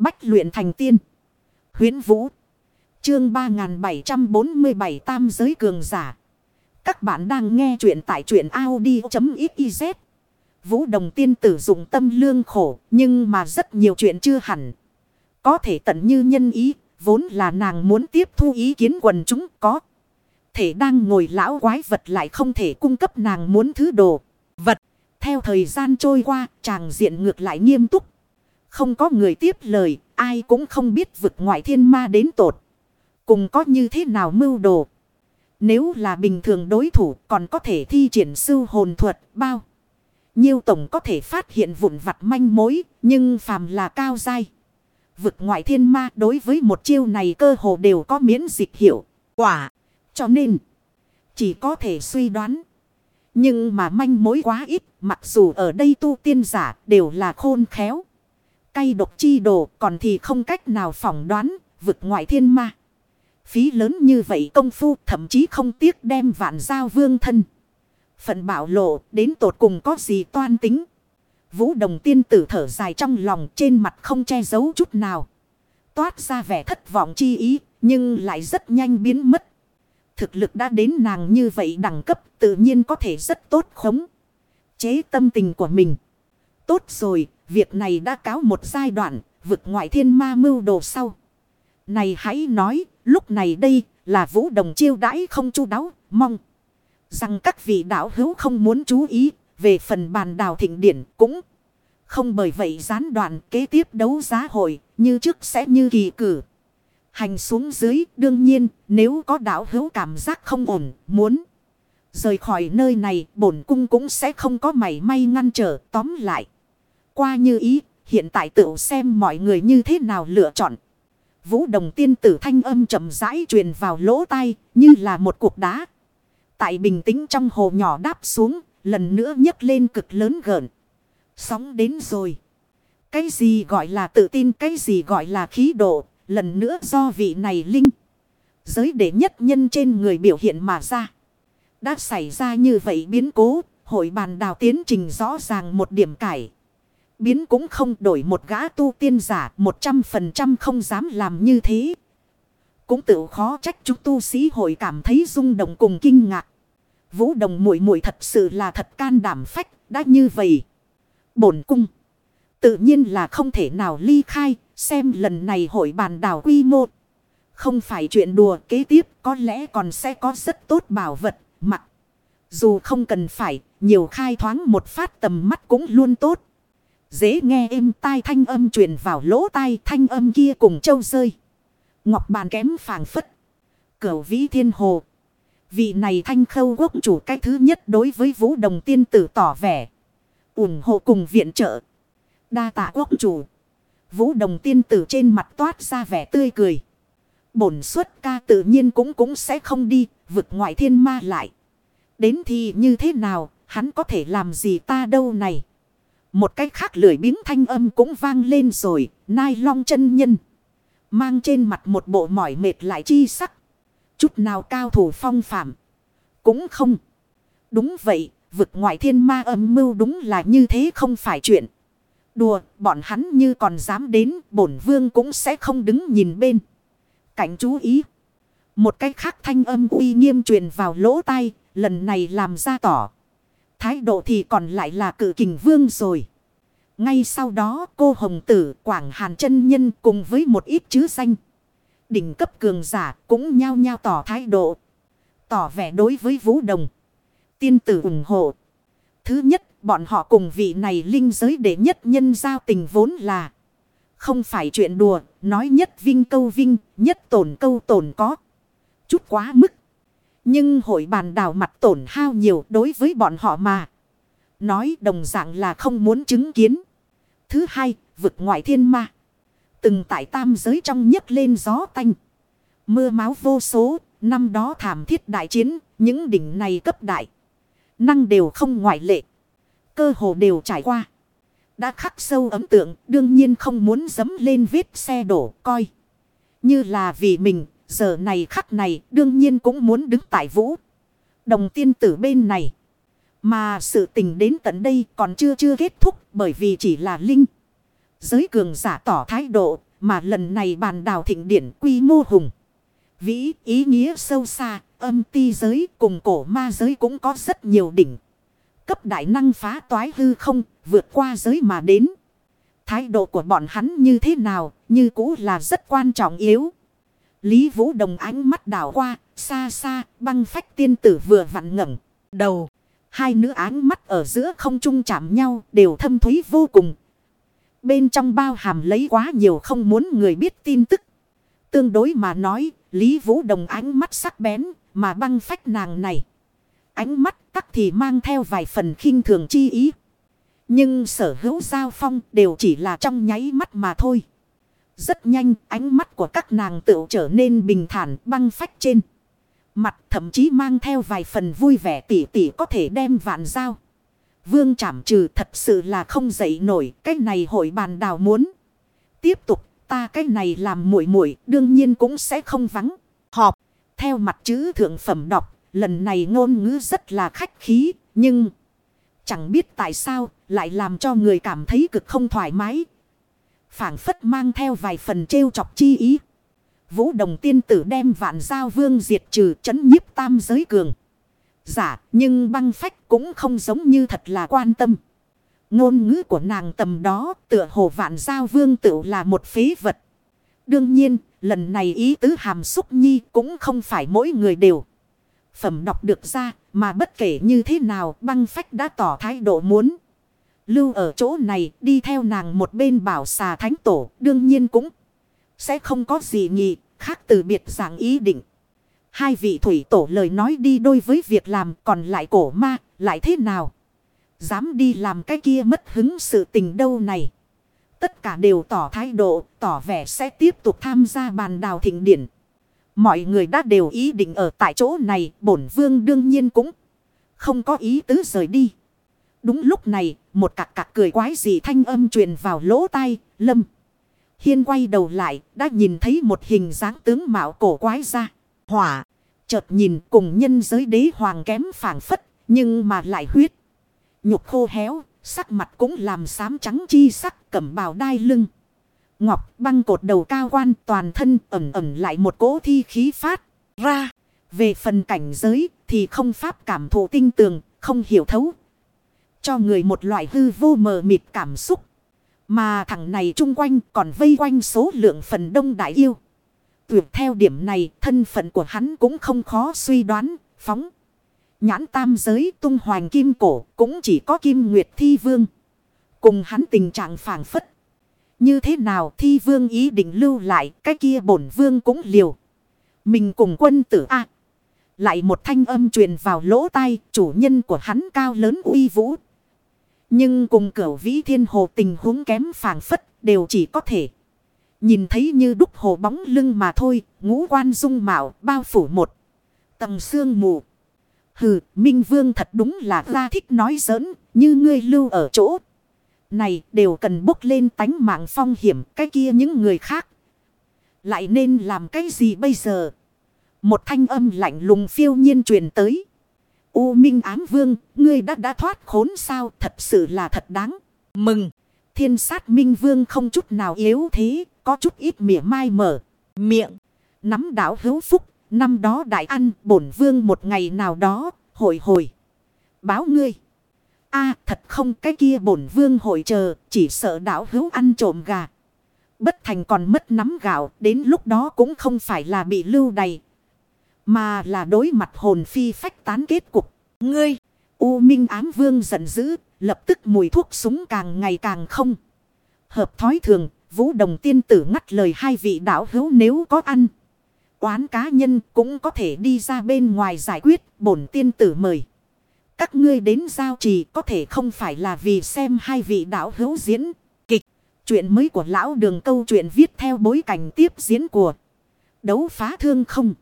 Bách luyện thành tiên. Huyến Vũ. Chương 3747 Tam giới cường giả. Các bạn đang nghe truyện tại truyện Audi.xyz. Vũ đồng tiên tử dụng tâm lương khổ. Nhưng mà rất nhiều chuyện chưa hẳn. Có thể tận như nhân ý. Vốn là nàng muốn tiếp thu ý kiến quần chúng có. Thể đang ngồi lão quái vật lại không thể cung cấp nàng muốn thứ đồ. Vật. Theo thời gian trôi qua, chàng diện ngược lại nghiêm túc. Không có người tiếp lời, ai cũng không biết vực ngoại thiên ma đến tột. Cùng có như thế nào mưu đồ. Nếu là bình thường đối thủ còn có thể thi triển sư hồn thuật bao. Nhiêu tổng có thể phát hiện vụn vặt manh mối, nhưng phàm là cao dai. Vực ngoại thiên ma đối với một chiêu này cơ hồ đều có miễn dịch hiệu, quả. Cho nên, chỉ có thể suy đoán. Nhưng mà manh mối quá ít, mặc dù ở đây tu tiên giả đều là khôn khéo. Cay độc chi đồ còn thì không cách nào phỏng đoán, vực ngoại thiên ma. Phí lớn như vậy công phu thậm chí không tiếc đem vạn giao vương thân. Phận bảo lộ đến tột cùng có gì toan tính. Vũ đồng tiên tử thở dài trong lòng trên mặt không che giấu chút nào. Toát ra vẻ thất vọng chi ý nhưng lại rất nhanh biến mất. Thực lực đã đến nàng như vậy đẳng cấp tự nhiên có thể rất tốt khống. Chế tâm tình của mình. Tốt rồi, việc này đã cáo một giai đoạn, vực ngoại thiên ma mưu đồ sau. Này hãy nói, lúc này đây là vũ đồng chiêu đãi không chu đáo, mong. Rằng các vị đạo hữu không muốn chú ý, về phần bàn đào thịnh điển cũng không bởi vậy gián đoạn kế tiếp đấu giá hội, như trước sẽ như kỳ cử. Hành xuống dưới, đương nhiên, nếu có đạo hữu cảm giác không ổn, muốn rời khỏi nơi này, bổn cung cũng sẽ không có mảy may ngăn trở, tóm lại. Qua như ý, hiện tại tự xem mọi người như thế nào lựa chọn. Vũ đồng tiên tử thanh âm chậm rãi truyền vào lỗ tai, như là một cục đá. Tại bình tĩnh trong hồ nhỏ đáp xuống, lần nữa nhấc lên cực lớn gợn. Sóng đến rồi. Cái gì gọi là tự tin, cái gì gọi là khí độ, lần nữa do vị này linh. Giới đệ nhất nhân trên người biểu hiện mà ra. Đã xảy ra như vậy biến cố, hội bàn đào tiến trình rõ ràng một điểm cải. Biến cũng không đổi một gã tu tiên giả, một trăm phần trăm không dám làm như thế. Cũng tự khó trách chúng tu sĩ hội cảm thấy rung động cùng kinh ngạc. Vũ đồng muội muội thật sự là thật can đảm phách, đã như vậy. Bổn cung. Tự nhiên là không thể nào ly khai, xem lần này hội bàn đảo quy mô. Không phải chuyện đùa kế tiếp có lẽ còn sẽ có rất tốt bảo vật, mặc. Dù không cần phải, nhiều khai thoáng một phát tầm mắt cũng luôn tốt. Dễ nghe êm tai thanh âm truyền vào lỗ tai thanh âm kia cùng châu rơi. Ngọc bàn kém phàng phất. Cửu vĩ thiên hồ. Vị này thanh khâu quốc chủ cái thứ nhất đối với vũ đồng tiên tử tỏ vẻ. ủng hộ cùng viện trợ. Đa tạ quốc chủ. Vũ đồng tiên tử trên mặt toát ra vẻ tươi cười. Bổn xuất ca tự nhiên cũng cũng sẽ không đi, vực ngoại thiên ma lại. Đến thì như thế nào, hắn có thể làm gì ta đâu này. Một cách khác lười biếng thanh âm cũng vang lên rồi, nai long chân nhân. Mang trên mặt một bộ mỏi mệt lại chi sắc. Chút nào cao thủ phong phạm. Cũng không. Đúng vậy, vực ngoại thiên ma âm mưu đúng là như thế không phải chuyện. Đùa, bọn hắn như còn dám đến, bổn vương cũng sẽ không đứng nhìn bên. Cảnh chú ý. Một cách khác thanh âm uy nghiêm truyền vào lỗ tai, lần này làm ra tỏ. Thái độ thì còn lại là cự kình vương rồi. Ngay sau đó cô Hồng Tử Quảng Hàn chân Nhân cùng với một ít chứ danh. Đỉnh cấp cường giả cũng nhao nhao tỏ thái độ. Tỏ vẻ đối với Vũ Đồng. Tiên tử ủng hộ. Thứ nhất bọn họ cùng vị này linh giới đệ nhất nhân giao tình vốn là. Không phải chuyện đùa, nói nhất vinh câu vinh, nhất tổn câu tổn có. Chút quá mức. Nhưng hội bàn đảo mặt tổn hao nhiều đối với bọn họ mà. Nói đồng dạng là không muốn chứng kiến. Thứ hai, vực ngoại thiên ma. Từng tại tam giới trong nhấc lên gió tanh. Mưa máu vô số, năm đó thảm thiết đại chiến, những đỉnh này cấp đại. Năng đều không ngoại lệ. Cơ hồ đều trải qua. Đã khắc sâu ấm tượng, đương nhiên không muốn dấm lên vết xe đổ, coi. Như là vì mình, giờ này khắc này, đương nhiên cũng muốn đứng tại vũ. Đồng tiên tử bên này. Mà sự tình đến tận đây còn chưa chưa kết thúc bởi vì chỉ là linh. Giới cường giả tỏ thái độ, Mà lần này bàn đào thịnh điển quy mô hùng. Vĩ ý nghĩa sâu xa, âm ti giới cùng cổ ma giới cũng có rất nhiều đỉnh. Cấp đại năng phá toái hư không, vượt qua giới mà đến. Thái độ của bọn hắn như thế nào, như cũ là rất quan trọng yếu. Lý Vũ Đồng ánh mắt đảo qua, xa xa, băng phách tiên tử vừa vặn ngẩng đầu. Hai nữ ánh mắt ở giữa không trung chạm nhau, đều thâm thúy vô cùng. Bên trong bao hàm lấy quá nhiều không muốn người biết tin tức. Tương đối mà nói, Lý Vũ Đồng ánh mắt sắc bén, mà băng phách nàng này. Ánh mắt tắc thì mang theo vài phần khinh thường chi ý. Nhưng sở hữu giao phong đều chỉ là trong nháy mắt mà thôi. Rất nhanh, ánh mắt của các nàng tự trở nên bình thản, băng phách trên. Mặt thậm chí mang theo vài phần vui vẻ tỉ tỉ có thể đem vạn giao. Vương trảm trừ thật sự là không dậy nổi. Cái này hội bàn đào muốn. Tiếp tục, ta cái này làm muội muội, đương nhiên cũng sẽ không vắng. Họp. Theo mặt chữ thượng phẩm đọc. Lần này ngôn ngữ rất là khách khí. Nhưng. Chẳng biết tại sao lại làm cho người cảm thấy cực không thoải mái phảng phất mang theo vài phần trêu chọc chi ý. Vũ đồng tiên tử đem vạn giao vương diệt trừ chấn nhiếp tam giới cường. Giả, nhưng băng phách cũng không giống như thật là quan tâm. Ngôn ngữ của nàng tầm đó tựa hồ vạn giao vương tựu là một phế vật. Đương nhiên, lần này ý tứ hàm xúc nhi cũng không phải mỗi người đều. Phẩm đọc được ra, mà bất kể như thế nào, băng phách đã tỏ thái độ muốn. Lưu ở chỗ này đi theo nàng một bên bảo xà thánh tổ đương nhiên cũng sẽ không có gì nhị khác từ biệt dạng ý định. Hai vị thủy tổ lời nói đi đôi với việc làm còn lại cổ ma lại thế nào. Dám đi làm cái kia mất hứng sự tình đâu này. Tất cả đều tỏ thái độ, tỏ vẻ sẽ tiếp tục tham gia bàn đào thịnh điển. Mọi người đã đều ý định ở tại chỗ này, bổn vương đương nhiên cũng không có ý tứ rời đi. Đúng lúc này, một cạc cạc cười quái gì thanh âm truyền vào lỗ tai, lâm. Hiên quay đầu lại, đã nhìn thấy một hình dáng tướng mạo cổ quái ra. Hỏa, chợt nhìn cùng nhân giới đế hoàng kém phảng phất, nhưng mà lại huyết. Nhục khô héo, sắc mặt cũng làm xám trắng chi sắc cẩm bào đai lưng. Ngọc băng cột đầu cao quan toàn thân ẩm ẩm lại một cỗ thi khí phát ra. Về phần cảnh giới thì không pháp cảm thụ tinh tường, không hiểu thấu. Cho người một loại hư vô mờ mịt cảm xúc. Mà thằng này chung quanh còn vây quanh số lượng phần đông đại yêu. Tuyệt theo điểm này thân phận của hắn cũng không khó suy đoán, phóng. Nhãn tam giới tung hoàng kim cổ cũng chỉ có kim nguyệt thi vương. Cùng hắn tình trạng phản phất. Như thế nào thi vương ý định lưu lại cái kia bổn vương cũng liều. Mình cùng quân tử A. lại một thanh âm truyền vào lỗ tai chủ nhân của hắn cao lớn uy vũ. Nhưng cùng cửu vĩ thiên hồ tình huống kém phản phất đều chỉ có thể. Nhìn thấy như đúc hồ bóng lưng mà thôi, ngũ quan dung mạo bao phủ một tầng xương mù. Hừ, Minh Vương thật đúng là ra thích nói giỡn, như ngươi lưu ở chỗ. Này đều cần bốc lên tánh mạng phong hiểm cái kia những người khác. Lại nên làm cái gì bây giờ? Một thanh âm lạnh lùng phiêu nhiên truyền tới. U Minh Ám Vương, ngươi đã đã thoát khốn sao thật sự là thật đáng. Mừng! Thiên sát Minh Vương không chút nào yếu thế, có chút ít mỉa mai mở. Miệng! Nắm đảo hữu phúc, năm đó đại ăn bổn vương một ngày nào đó, hồi hồi. Báo ngươi! a thật không cái kia bổn vương hội chờ, chỉ sợ đảo hữu ăn trộm gà. Bất thành còn mất nắm gạo, đến lúc đó cũng không phải là bị lưu đầy. Mà là đối mặt hồn phi phách tán kết cục. Ngươi, U Minh ám vương giận dữ, lập tức mùi thuốc súng càng ngày càng không. Hợp thói thường, vũ đồng tiên tử ngắt lời hai vị đạo hữu nếu có ăn. Quán cá nhân cũng có thể đi ra bên ngoài giải quyết, bổn tiên tử mời. Các ngươi đến giao trì có thể không phải là vì xem hai vị đạo hữu diễn kịch. Chuyện mới của lão đường câu chuyện viết theo bối cảnh tiếp diễn của đấu phá thương không.